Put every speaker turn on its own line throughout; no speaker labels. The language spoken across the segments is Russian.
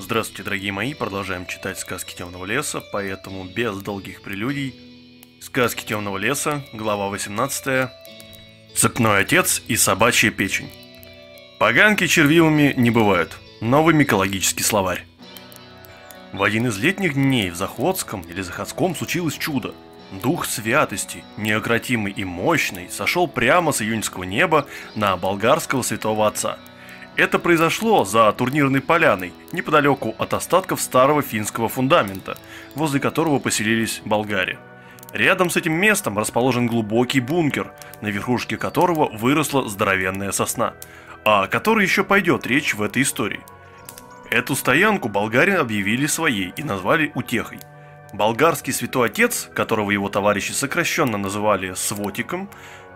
Здравствуйте, дорогие мои, продолжаем читать сказки Темного леса, поэтому без долгих прелюдий. Сказки Темного леса, глава 18. Цепной отец и собачья печень. Поганки червивыми не бывают. Новый микологический словарь. В один из летних дней в Захводском или Заходском случилось чудо. Дух святости, неокротимый и мощный, сошел прямо с июньского неба на болгарского святого отца – это произошло за турнирной поляной, неподалеку от остатков старого финского фундамента, возле которого поселились болгари. Рядом с этим местом расположен глубокий бункер, на верхушке которого выросла здоровенная сосна, о которой еще пойдет речь в этой истории. Эту стоянку болгари объявили своей и назвали Утехой. Болгарский святой отец, которого его товарищи сокращенно называли Свотиком,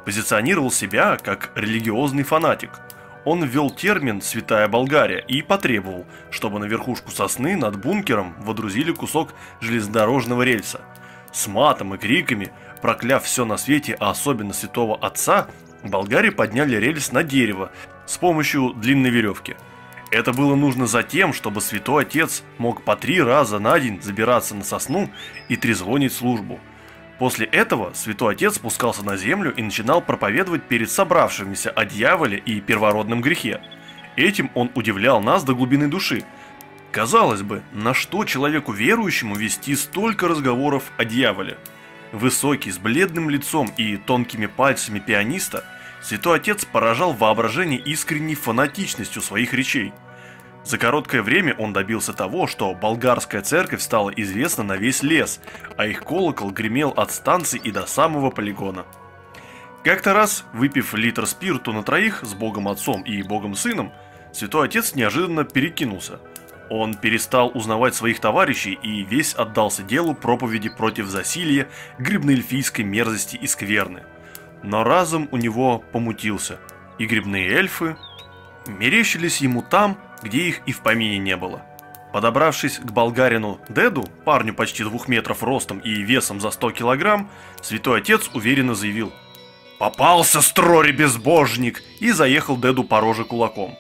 позиционировал себя как религиозный фанатик – он ввел термин «Святая Болгария» и потребовал, чтобы на верхушку сосны над бункером водрузили кусок железнодорожного рельса. С матом и криками, прокляв все на свете, а особенно святого отца, болгари подняли рельс на дерево с помощью длинной веревки. Это было нужно за тем, чтобы святой отец мог по три раза на день забираться на сосну и трезвонить службу – После этого святой отец спускался на землю и начинал проповедовать перед собравшимися о дьяволе и первородном грехе. Этим он удивлял нас до глубины души. Казалось бы, на что человеку верующему вести столько разговоров о дьяволе? Высокий, с бледным лицом и тонкими пальцами пианиста, святой отец поражал воображение искренней фанатичностью своих речей – за короткое время он добился того, что болгарская церковь стала известна на весь лес, а их колокол гремел от станции и до самого полигона. Как-то раз, выпив литр спирту на троих с Богом Отцом и Богом Сыном, Святой Отец неожиданно перекинулся. Он перестал узнавать своих товарищей и весь отдался делу проповеди против засилья, грибноэльфийской мерзости и скверны. Но разум у него помутился, и грибные эльфы мерещились ему там, где их и в помине не было. Подобравшись к болгарину Деду, парню почти двух метров ростом и весом за 100 килограмм, святой отец уверенно заявил «Попался, строри безбожник!» и заехал Деду по роже кулаком.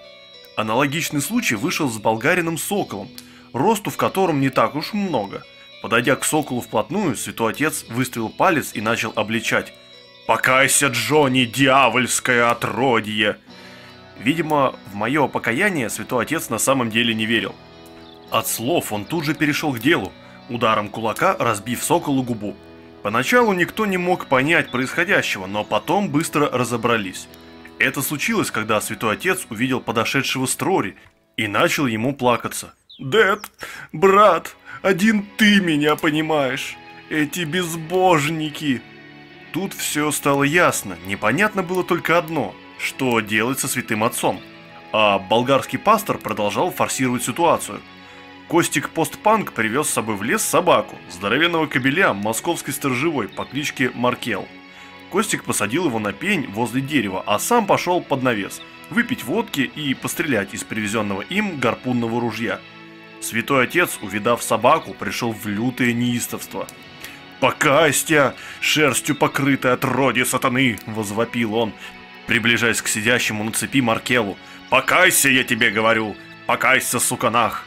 Аналогичный случай вышел с болгарином Соколом, росту в котором не так уж много. Подойдя к Соколу вплотную, святой отец выставил палец и начал обличать «Покайся, Джонни, дьявольское отродье!» Видимо, в мое покаяние святой отец на самом деле не верил. От слов он тут же перешел к делу, ударом кулака разбив соколу губу. Поначалу никто не мог понять происходящего, но потом быстро разобрались. Это случилось, когда святой отец увидел подошедшего Строри и начал ему плакаться. «Дед, брат, один ты меня понимаешь, эти безбожники!» Тут все стало ясно, непонятно было только одно – что делать со святым отцом. А болгарский пастор продолжал форсировать ситуацию. Костик Постпанк привез с собой в лес собаку, здоровенного кобеля московской сторожевой по кличке Маркел. Костик посадил его на пень возле дерева, а сам пошел под навес, выпить водки и пострелять из привезенного им гарпунного ружья. Святой отец, увидав собаку, пришел в лютое неистовство. «Покастя, шерстью покрытая отродье сатаны!» – возвопил он, приближаясь к сидящему на цепи Маркелу. «Покайся, я тебе говорю! Покайся, суканах!»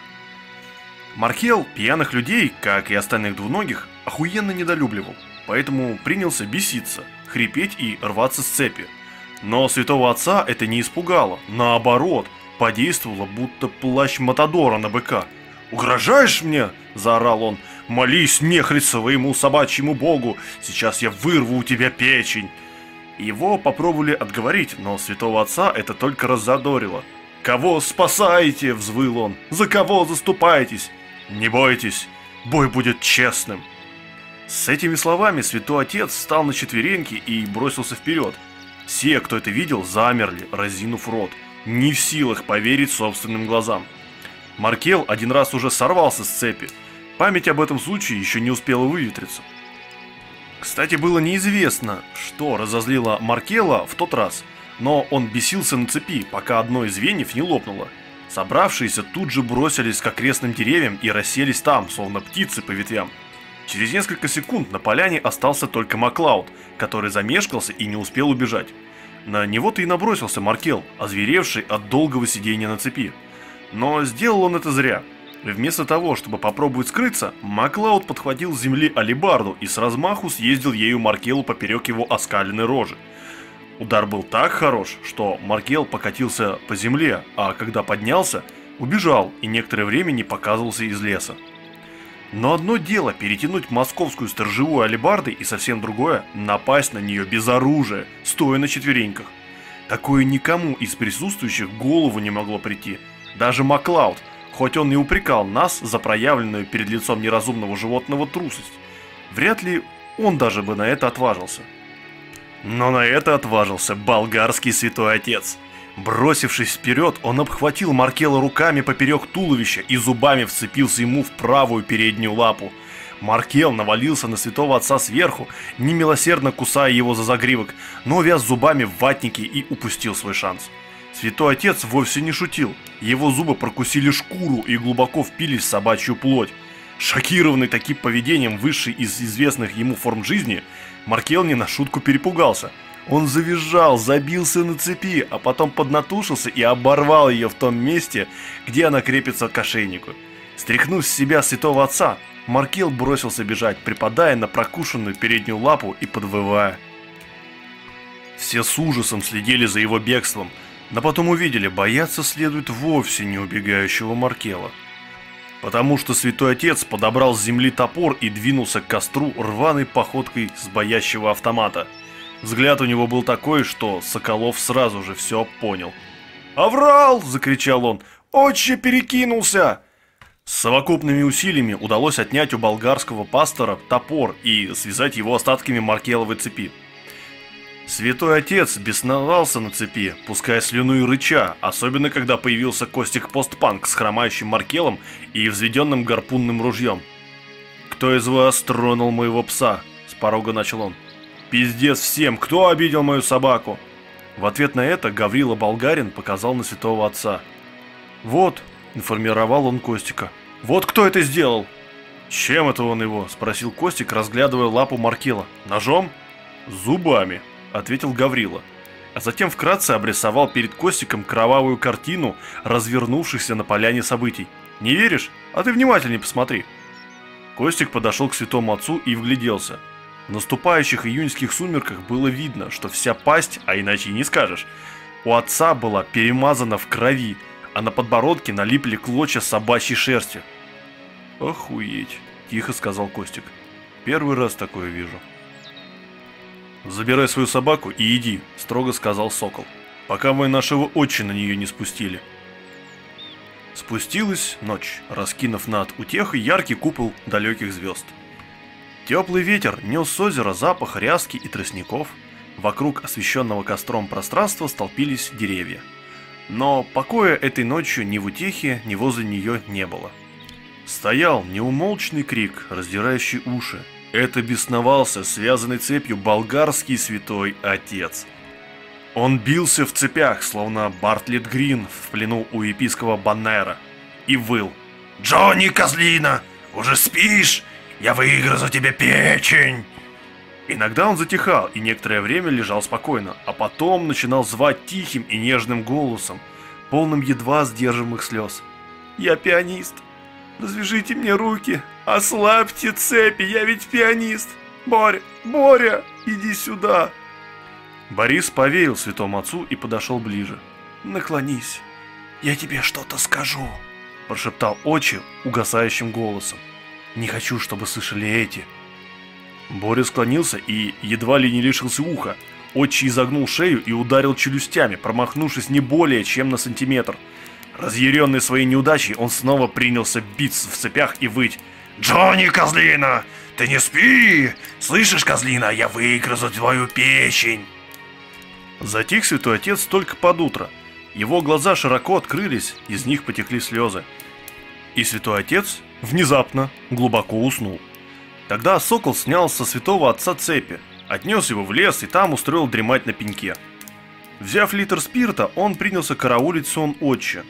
Маркел пьяных людей, как и остальных двуногих, охуенно недолюбливал, поэтому принялся беситься, хрипеть и рваться с цепи. Но святого отца это не испугало, наоборот, подействовало, будто плащ Матадора на быка. «Угрожаешь мне?» – заорал он. «Молись нехрен своему собачьему богу, сейчас я вырву у тебя печень!» Его попробовали отговорить, но святого отца это только раззадорило. «Кого спасаете?» – взвыл он. «За кого заступаетесь? Не бойтесь, бой будет честным!» С этими словами святой отец встал на четвереньки и бросился вперед. Все, кто это видел, замерли, разинув рот, не в силах поверить собственным глазам. Маркел один раз уже сорвался с цепи. Память об этом случае еще не успела выветриться. Кстати, было неизвестно, что разозлило Маркела в тот раз, но он бесился на цепи, пока одно из звеньев не лопнуло. Собравшиеся тут же бросились к окрестным деревьям и расселись там, словно птицы по ветвям. Через несколько секунд на поляне остался только Маклауд, который замешкался и не успел убежать. На него-то и набросился Маркел, озверевший от долгого сидения на цепи. Но сделал он это зря. Вместо того, чтобы попробовать скрыться, Маклауд подхватил с земли алибарду и с размаху съездил ею Маркелу поперек его оскаленной рожи. Удар был так хорош, что Маркел покатился по земле, а когда поднялся, убежал и некоторое время не показывался из леса. Но одно дело перетянуть московскую сторожевую алебарды и совсем другое – напасть на нее без оружия, стоя на четвереньках. Такое никому из присутствующих голову не могло прийти. Даже Маклауд – хоть он и упрекал нас за проявленную перед лицом неразумного животного трусость. Вряд ли он даже бы на это отважился. Но на это отважился болгарский святой отец. Бросившись вперед, он обхватил Маркела руками поперек туловища и зубами вцепился ему в правую переднюю лапу. Маркел навалился на святого отца сверху, немилосердно кусая его за загривок, но вяз зубами в ватнике и упустил свой шанс. Святой отец вовсе не шутил. Его зубы прокусили шкуру и глубоко впились в собачью плоть. Шокированный таким поведением высшей из известных ему форм жизни, Маркел не на шутку перепугался. Он завизжал, забился на цепи, а потом поднатушился и оборвал ее в том месте, где она крепится к ошейнику. Стряхнув с себя святого отца, Маркел бросился бежать, припадая на прокушенную переднюю лапу и подвывая. Все с ужасом следили за его бегством – но потом увидели, бояться следует вовсе не убегающего Маркела. Потому что святой отец подобрал с земли топор и двинулся к костру рваной походкой с боящего автомата. Взгляд у него был такой, что Соколов сразу же все понял. «Аврал!» – закричал он. «Отче перекинулся!» С совокупными усилиями удалось отнять у болгарского пастора топор и связать его остатками маркеловой цепи. Святой отец бесновался на цепи, пуская слюну и рыча, особенно когда появился Костик Постпанк с хромающим маркелом и взведенным гарпунным ружьем. «Кто из вас тронул моего пса?» – с порога начал он. «Пиздец всем! Кто обидел мою собаку?» В ответ на это Гаврила Болгарин показал на святого отца. «Вот», – информировал он Костика. «Вот кто это сделал!» «Чем это он его?» – спросил Костик, разглядывая лапу Маркела. «Ножом?» «Зубами», ответил Гаврила. А затем вкратце обрисовал перед Костиком кровавую картину, развернувшихся на поляне событий. Не веришь? А ты внимательнее посмотри. Костик подошел к святому отцу и вгляделся. В наступающих июньских сумерках было видно, что вся пасть, а иначе и не скажешь, у отца была перемазана в крови, а на подбородке налипли клочья собачьей шерсти. «Охуеть!» – тихо сказал Костик. «Первый раз такое вижу». «Забирай свою собаку и иди», – строго сказал Сокол, – «пока мы нашего отчи на нее не спустили». Спустилась ночь, раскинув над утехой яркий купол далеких звезд. Теплый ветер нес с озера запах ряски и тростников. Вокруг освещенного костром пространства столпились деревья. Но покоя этой ночью ни в утехе, ни возле нее не было. Стоял неумолчный крик, раздирающий уши, это бесновался, связанный цепью, болгарский святой отец. Он бился в цепях, словно Бартлет Грин в плену у епископа Баннера, и выл. «Джонни, козлина, уже спишь? Я выгрызу тебе печень!» Иногда он затихал и некоторое время лежал спокойно, а потом начинал звать тихим и нежным голосом, полным едва сдерживаемых слез. «Я пианист! Развяжите мне руки! Ослабьте цепи, я ведь пианист! Боря, Боря, иди сюда!» Борис поверил святому отцу и подошел ближе. «Наклонись, я тебе что-то скажу», – прошептал отче угасающим голосом. «Не хочу, чтобы слышали эти». Боря склонился и едва ли не лишился уха. Отче изогнул шею и ударил челюстями, промахнувшись не более чем на сантиметр – Разъяренный своей неудачей, он снова принялся биться в цепях и выть. «Джонни, козлина, ты не спи! Слышишь, козлина, я выгрызу твою печень!» Затих святой отец только под утро. Его глаза широко открылись, из них потекли слезы. И святой отец внезапно глубоко уснул. Тогда сокол снял со святого отца цепи, отнес его в лес и там устроил дремать на пеньке. Взяв литр спирта, он принялся караулить сон отче,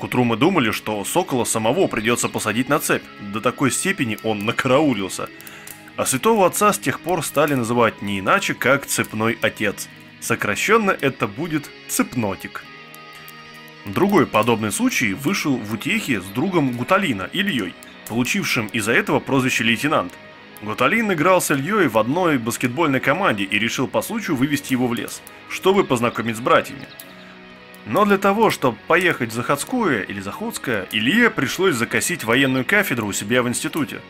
к утру мы думали, что Сокола самого придется посадить на цепь, до такой степени он накараулился. А святого отца с тех пор стали называть не иначе, как цепной отец. Сокращенно это будет цепнотик. Другой подобный случай вышел в утехе с другом Гуталина, Ильей, получившим из-за этого прозвище лейтенант. Гуталин играл с Ильей в одной баскетбольной команде и решил по случаю вывести его в лес, чтобы познакомить с братьями. Но для того, чтобы поехать в Заходское или Заходское, Илье пришлось закосить военную кафедру у себя в институте.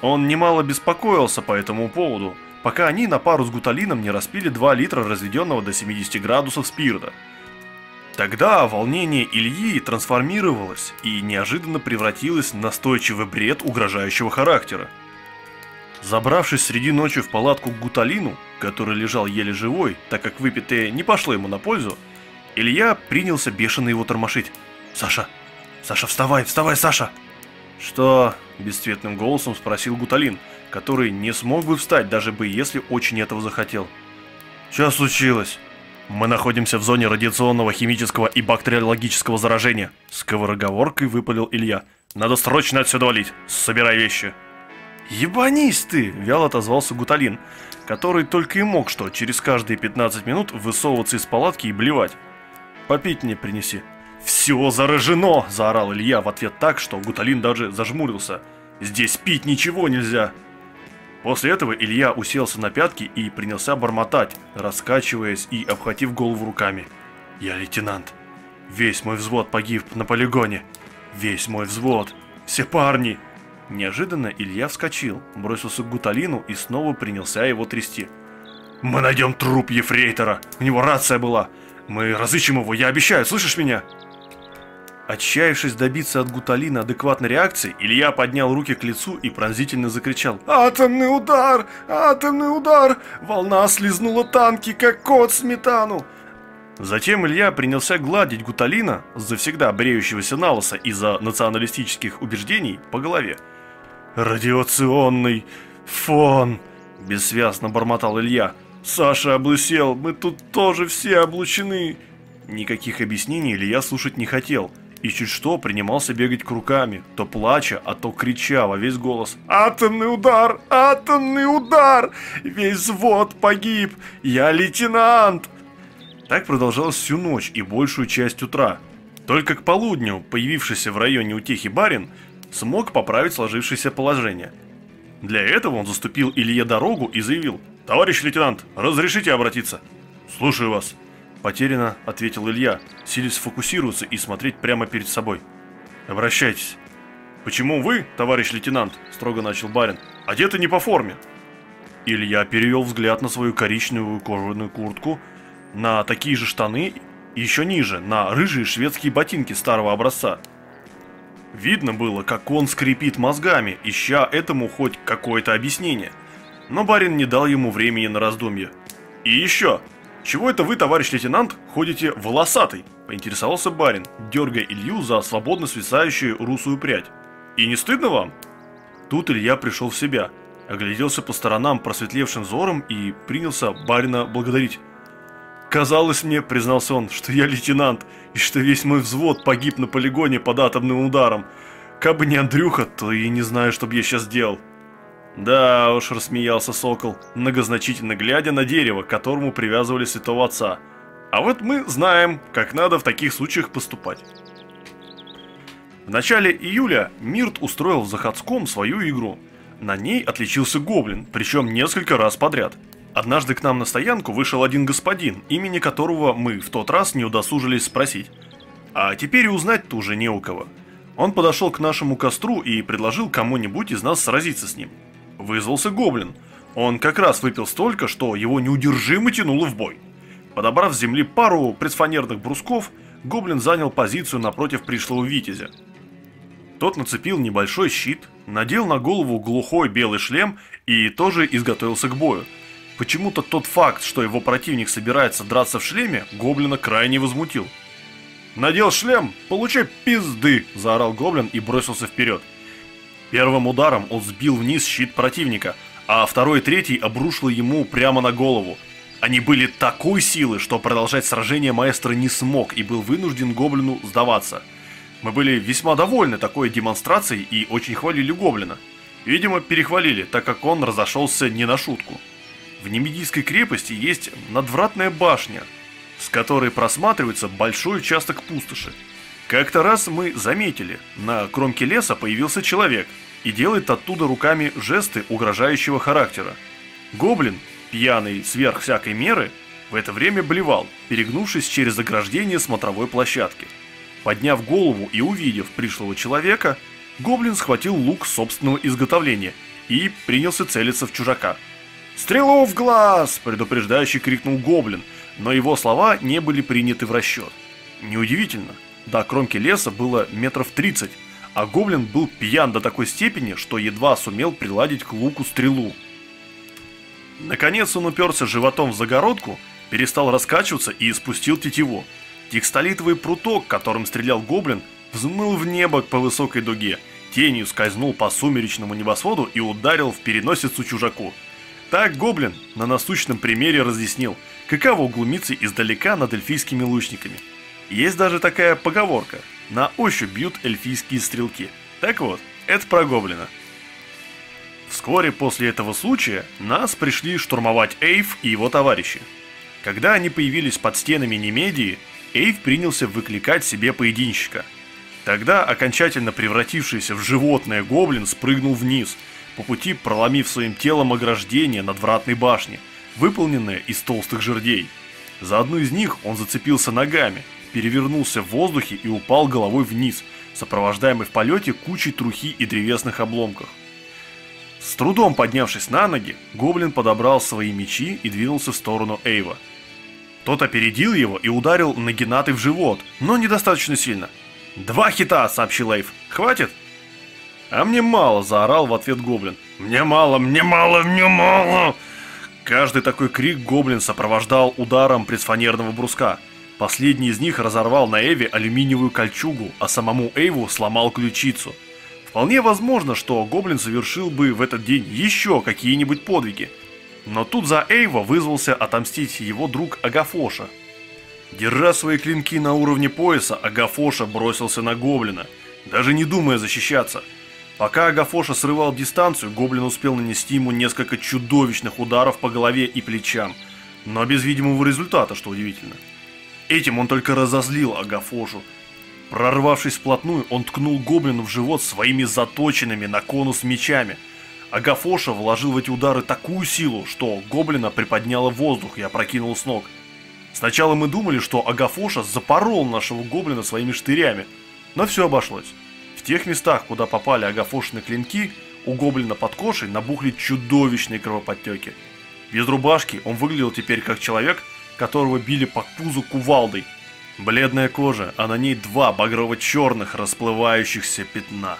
Он немало беспокоился по этому поводу, пока они на пару с гуталином не распили 2 литра разведенного до 70 градусов спирта. Тогда волнение Ильи трансформировалось и неожиданно превратилось в настойчивый бред угрожающего характера. Забравшись среди ночи в палатку к Гуталину, который лежал еле живой, так как выпитое не пошло ему на пользу, Илья принялся бешено его тормошить. «Саша! Саша, вставай, вставай, Саша!» «Что?» – бесцветным голосом спросил Гуталин, который не смог бы встать, даже бы если очень этого захотел. «Что случилось?» «Мы находимся в зоне радиационного, химического и бактериологического заражения», – сковороговоркой выпалил Илья. «Надо срочно отсюда валить. Собирай вещи». «Ебанись ты!» – вяло отозвался Гуталин, который только и мог что через каждые 15 минут высовываться из палатки и блевать. Попить мне принеси». «Все заражено!» – заорал Илья в ответ так, что Гуталин даже зажмурился. «Здесь пить ничего нельзя!» После этого Илья уселся на пятки и принялся бормотать, раскачиваясь и обхватив голову руками. «Я лейтенант. Весь мой взвод погиб на полигоне. Весь мой взвод. Все парни!» Неожиданно Илья вскочил, бросился к Гуталину и снова принялся его трясти. «Мы найдем труп Ефрейтора! У него рация была! Мы разыщем его, я обещаю, слышишь меня?» Отчаявшись добиться от Гуталина адекватной реакции, Илья поднял руки к лицу и пронзительно закричал «Атомный удар! Атомный удар! Волна слезнула танки, как кот сметану!» Затем Илья принялся гладить Гуталина, завсегда бреющегося на лысо из-за националистических убеждений, по голове. «Радиационный фон!» – бессвязно бормотал Илья – Саша облысел, мы тут тоже все облучены. Никаких объяснений Илья слушать не хотел. И чуть что принимался бегать к руками, то плача, а то крича во весь голос. «Атомный удар! Атомный удар! Весь взвод погиб! Я лейтенант!» Так продолжалось всю ночь и большую часть утра. Только к полудню, появившийся в районе утехи барин, смог поправить сложившееся положение. Для этого он заступил Илье дорогу и заявил «Товарищ лейтенант, разрешите обратиться?» «Слушаю вас», – потеряно ответил Илья, силясь сфокусироваться и смотреть прямо перед собой. «Обращайтесь». «Почему вы, товарищ лейтенант?» – строго начал барин. «Одеты не по форме». Илья перевел взгляд на свою коричневую кожаную куртку, на такие же штаны и еще ниже, на рыжие шведские ботинки старого образца. Видно было, как он скрипит мозгами, ища этому хоть какое-то объяснение – но барин не дал ему времени на раздумье. «И еще! Чего это вы, товарищ лейтенант, ходите волосатый?» – поинтересовался барин, дергая Илью за свободно свисающую русую прядь. «И не стыдно вам?» Тут Илья пришел в себя, огляделся по сторонам просветлевшим взором и принялся барина благодарить. «Казалось мне, — признался он, — что я лейтенант, и что весь мой взвод погиб на полигоне под атомным ударом. Кабы не Андрюха, то и не знаю, что бы я сейчас делал». Да уж, рассмеялся сокол, многозначительно глядя на дерево, к которому привязывали святого отца. А вот мы знаем, как надо в таких случаях поступать. В начале июля Мирт устроил в Заходском свою игру. На ней отличился гоблин, причем несколько раз подряд. Однажды к нам на стоянку вышел один господин, имени которого мы в тот раз не удосужились спросить. А теперь узнать-то уже не у кого. Он подошел к нашему костру и предложил кому-нибудь из нас сразиться с ним вызвался гоблин. Он как раз выпил столько, что его неудержимо тянуло в бой. Подобрав с земли пару предфанерных брусков, гоблин занял позицию напротив пришлого витязя. Тот нацепил небольшой щит, надел на голову глухой белый шлем и тоже изготовился к бою. Почему-то тот факт, что его противник собирается драться в шлеме, гоблина крайне возмутил. «Надел шлем? Получай пизды!» – заорал гоблин и бросился вперед. Первым ударом он сбил вниз щит противника, а второй и третий обрушил ему прямо на голову. Они были такой силы, что продолжать сражение маэстро не смог и был вынужден гоблину сдаваться. Мы были весьма довольны такой демонстрацией и очень хвалили гоблина. Видимо, перехвалили, так как он разошелся не на шутку. В Немедийской крепости есть надвратная башня. с которой просматривается большой участок пустоши. Как-то раз мы заметили, на кромке леса появился человек и делает оттуда руками жесты угрожающего характера. Гоблин, пьяный сверх всякой меры, в это время блевал, перегнувшись через ограждение смотровой площадки. Подняв голову и увидев пришлого человека, гоблин схватил лук собственного изготовления и принялся целиться в чужака. «Стрелу в глаз!» – предупреждающе крикнул гоблин, но его слова не были приняты в расчет. Неудивительно, до кромки леса было метров 30, а гоблин был пьян до такой степени, что едва сумел приладить к луку стрелу. Наконец он уперся животом в загородку, перестал раскачиваться и спустил тетиву. Текстолитовый пруток, которым стрелял гоблин, взмыл в небо по высокой дуге, тенью скользнул по сумеречному небосводу и ударил в переносицу чужаку. Так гоблин на насущном примере разъяснил, каково глумиться издалека над эльфийскими лучниками. Есть даже такая поговорка «на ощупь бьют эльфийские стрелки». Так вот, это про гоблина. Вскоре после этого случая нас пришли штурмовать Эйв и его товарищи. Когда они появились под стенами Немедии, Эйв принялся выкликать себе поединщика. Тогда окончательно превратившийся в животное гоблин спрыгнул вниз, по пути проломив своим телом ограждение надвратной башни, выполненное из толстых жердей. За одну из них он зацепился ногами, перевернулся в воздухе и упал головой вниз, сопровождаемый в полете кучей трухи и древесных обломков. С трудом поднявшись на ноги, гоблин подобрал свои мечи и двинулся в сторону Эйва. Тот опередил его и ударил Нагинатой в живот, но недостаточно сильно. «Два хита!» – сообщил Эйв. «Хватит?» «А мне мало!» – заорал в ответ гоблин. «Мне мало! Мне мало! Мне мало!» Каждый такой крик гоблин сопровождал ударом предфанерного бруска. Последний из них разорвал на Эве алюминиевую кольчугу, а самому Эйву сломал ключицу – Вполне возможно, что Гоблин совершил бы в этот день еще какие-нибудь подвиги. Но тут за Эйва вызвался отомстить его друг Агафоша. Держа свои клинки на уровне пояса, Агафоша бросился на Гоблина, даже не думая защищаться. Пока Агафоша срывал дистанцию, Гоблин успел нанести ему несколько чудовищных ударов по голове и плечам, но без видимого результата, что удивительно. Этим он только разозлил Агафошу, Прорвавшись вплотную, он ткнул гоблину в живот своими заточенными на конус мечами. Агафоша вложил в эти удары такую силу, что гоблина приподняло воздух и опрокинул с ног. Сначала мы думали, что Агафоша запорол нашего гоблина своими штырями, но все обошлось. В тех местах, куда попали Агафошины клинки, у гоблина под кошей набухли чудовищные кровоподтеки. Без рубашки он выглядел теперь как человек, которого били по пузу кувалдой – Бледная кожа, а на ней два багрово-черных расплывающихся пятна.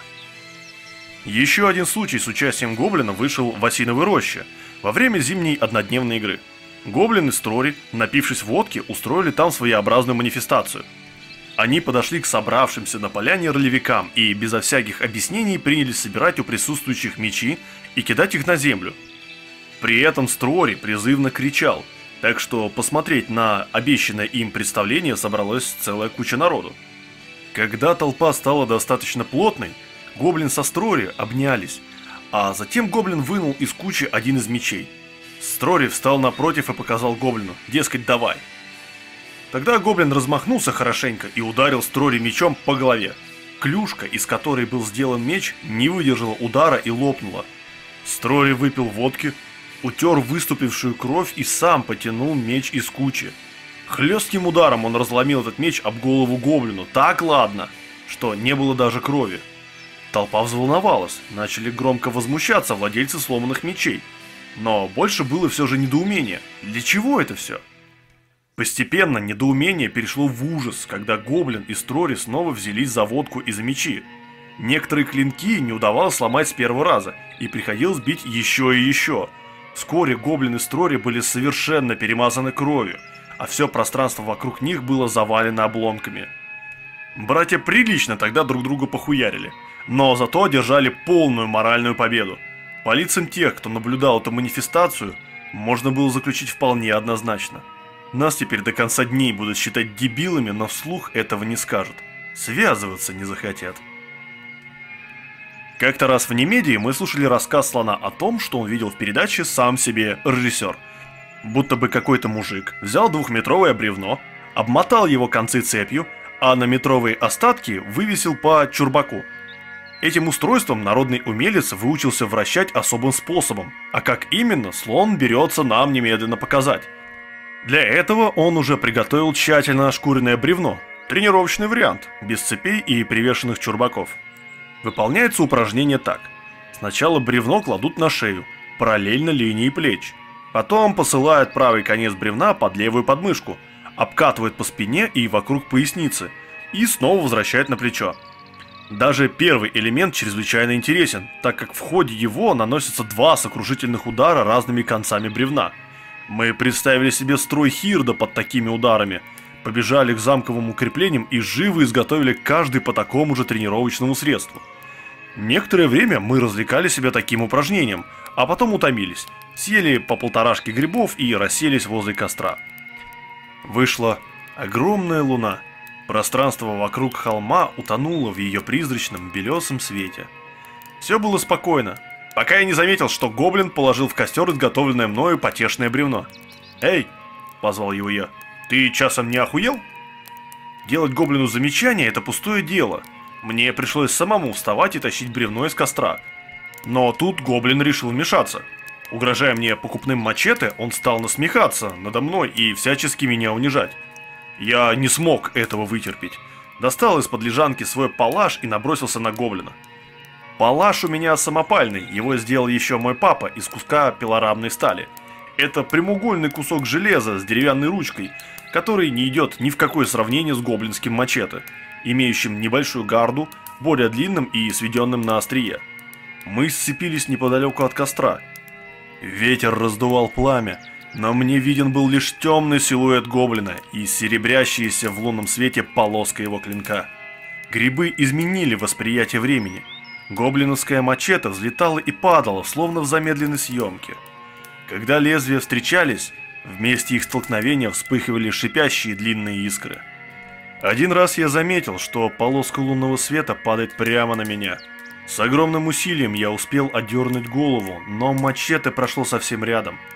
Еще один случай с участием гоблина вышел в Осиновой роще во время зимней однодневной игры. Гоблины Строри, напившись водки, устроили там своеобразную манифестацию. Они подошли к собравшимся на поляне ролевикам и безо всяких объяснений принялись собирать у присутствующих мечи и кидать их на землю. При этом Строри призывно кричал – так что посмотреть на обещанное им представление собралась целая куча народу. Когда толпа стала достаточно плотной, гоблин со Строри обнялись, а затем гоблин вынул из кучи один из мечей. Строри встал напротив и показал гоблину, дескать, давай. Тогда гоблин размахнулся хорошенько и ударил Строри мечом по голове. Клюшка, из которой был сделан меч, не выдержала удара и лопнула. Строри выпил водки, утер выступившую кровь и сам потянул меч из кучи. Хлестким ударом он разломил этот меч об голову гоблину, так ладно, что не было даже крови. Толпа взволновалась, начали громко возмущаться владельцы сломанных мечей. Но больше было все же недоумение. Для чего это все? Постепенно недоумение перешло в ужас, когда Гоблин и Строри снова взялись за водку и за мечи. Некоторые клинки не удавалось сломать с первого раза, и приходилось бить еще и еще – Вскоре гоблины Строри были совершенно перемазаны кровью, а все пространство вокруг них было завалено обломками. Братья прилично тогда друг друга похуярили, но зато одержали полную моральную победу. По лицам тех, кто наблюдал эту манифестацию, можно было заключить вполне однозначно. Нас теперь до конца дней будут считать дебилами, но вслух этого не скажут. Связываться не захотят. Как-то раз в Немедии мы слушали рассказ слона о том, что он видел в передаче сам себе режиссер. Будто бы какой-то мужик взял двухметровое бревно, обмотал его концы цепью, а на метровые остатки вывесил по чурбаку. Этим устройством народный умелец выучился вращать особым способом, а как именно, слон берется нам немедленно показать. Для этого он уже приготовил тщательно ошкуренное бревно, тренировочный вариант, без цепей и привешенных чурбаков. Выполняется упражнение так. Сначала бревно кладут на шею, параллельно линии плеч. Потом посылают правый конец бревна под левую подмышку, обкатывают по спине и вокруг поясницы, и снова возвращают на плечо. Даже первый элемент чрезвычайно интересен, так как в ходе его наносятся два сокрушительных удара разными концами бревна. Мы представили себе строй Хирда под такими ударами, побежали к замковым укреплениям и живо изготовили каждый по такому же тренировочному средству. Некоторое время мы развлекали себя таким упражнением, а потом утомились, съели по полторашке грибов и расселись возле костра. Вышла огромная луна – Пространство вокруг холма утонуло в ее призрачном белесом свете. Все было спокойно, пока я не заметил, что гоблин положил в костер изготовленное мною потешное бревно. «Эй!» – позвал его я. «Ты часом не охуел?» Делать гоблину замечание – это пустое дело. Мне пришлось самому вставать и тащить бревно из костра. Но тут гоблин решил вмешаться. Угрожая мне покупным мачете, он стал насмехаться надо мной и всячески меня унижать. Я не смог этого вытерпеть. Достал из-под лежанки свой палаш и набросился на гоблина. Палаш у меня самопальный, его сделал еще мой папа из куска пилорамной стали. Это прямоугольный кусок железа с деревянной ручкой, который не идет ни в какое сравнение с гоблинским мачете, имеющим небольшую гарду, более длинным и сведенным на острие. Мы сцепились неподалеку от костра. Ветер раздувал пламя, но мне виден был лишь темный силуэт гоблина и серебрящаяся в лунном свете полоска его клинка. Грибы изменили восприятие времени. Гоблиновская мачете взлетала и падала, словно в замедленной съемке. Когда лезвия встречались, вместе их столкновения вспыхивали шипящие длинные искры. Один раз я заметил, что полоска лунного света падает прямо на меня. С огромным усилием я успел одернуть голову, но мачете прошло совсем рядом –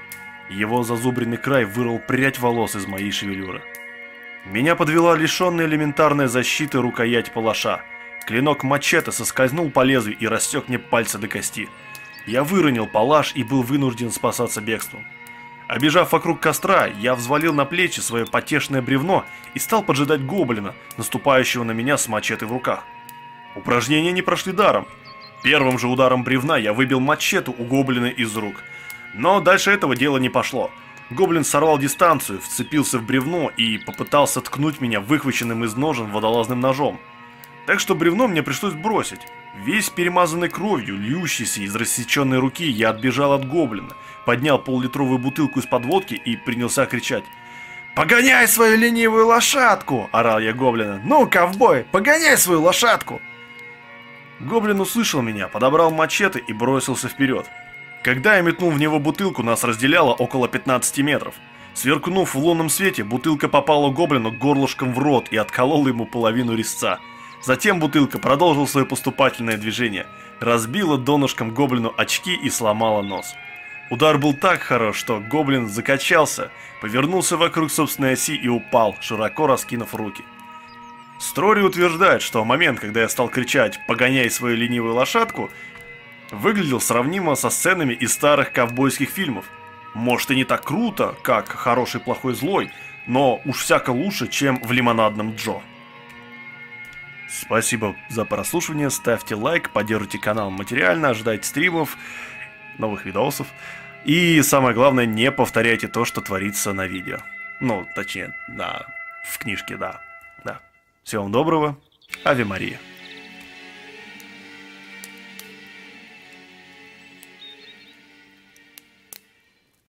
его зазубренный край вырвал прядь волос из моей шевелюры. Меня подвела лишенная элементарной защиты рукоять палаша. Клинок мачете соскользнул по лезвию и растек мне пальцы до кости. Я выронил палаш и был вынужден спасаться бегством. Обежав вокруг костра, я взвалил на плечи свое потешное бревно и стал поджидать гоблина, наступающего на меня с мачете в руках. Упражнения не прошли даром. Первым же ударом бревна я выбил мачету у гоблина из рук – но дальше этого дела не пошло. Гоблин сорвал дистанцию, вцепился в бревно и попытался ткнуть меня выхваченным из ножен водолазным ножом. Так что бревно мне пришлось бросить. Весь перемазанный кровью, льющийся из рассеченной руки, я отбежал от гоблина, поднял поллитровую бутылку из-под водки и принялся кричать. «Погоняй свою ленивую лошадку!» – орал я гоблина. «Ну, ковбой, погоняй свою лошадку!» Гоблин услышал меня, подобрал мачете и бросился вперед. Когда я метнул в него бутылку, нас разделяло около 15 метров. Сверкнув в лунном свете, бутылка попала гоблину горлышком в рот и отколола ему половину резца. Затем бутылка продолжила свое поступательное движение, разбила донышком гоблину очки и сломала нос. Удар был так хорош, что гоблин закачался, повернулся вокруг собственной оси и упал, широко раскинув руки. Строри утверждает, что момент, когда я стал кричать «погоняй свою ленивую лошадку», выглядел сравнимо со сценами из старых ковбойских фильмов. Может и не так круто, как «Хороший, плохой, злой», но уж всяко лучше, чем в «Лимонадном Джо». Спасибо за прослушивание, ставьте лайк, поддержите канал материально, ожидайте стримов, новых видосов. И самое главное, не повторяйте то, что творится на видео. Ну, точнее, да, в книжке, да. да. Всего вам доброго. Ави Мария.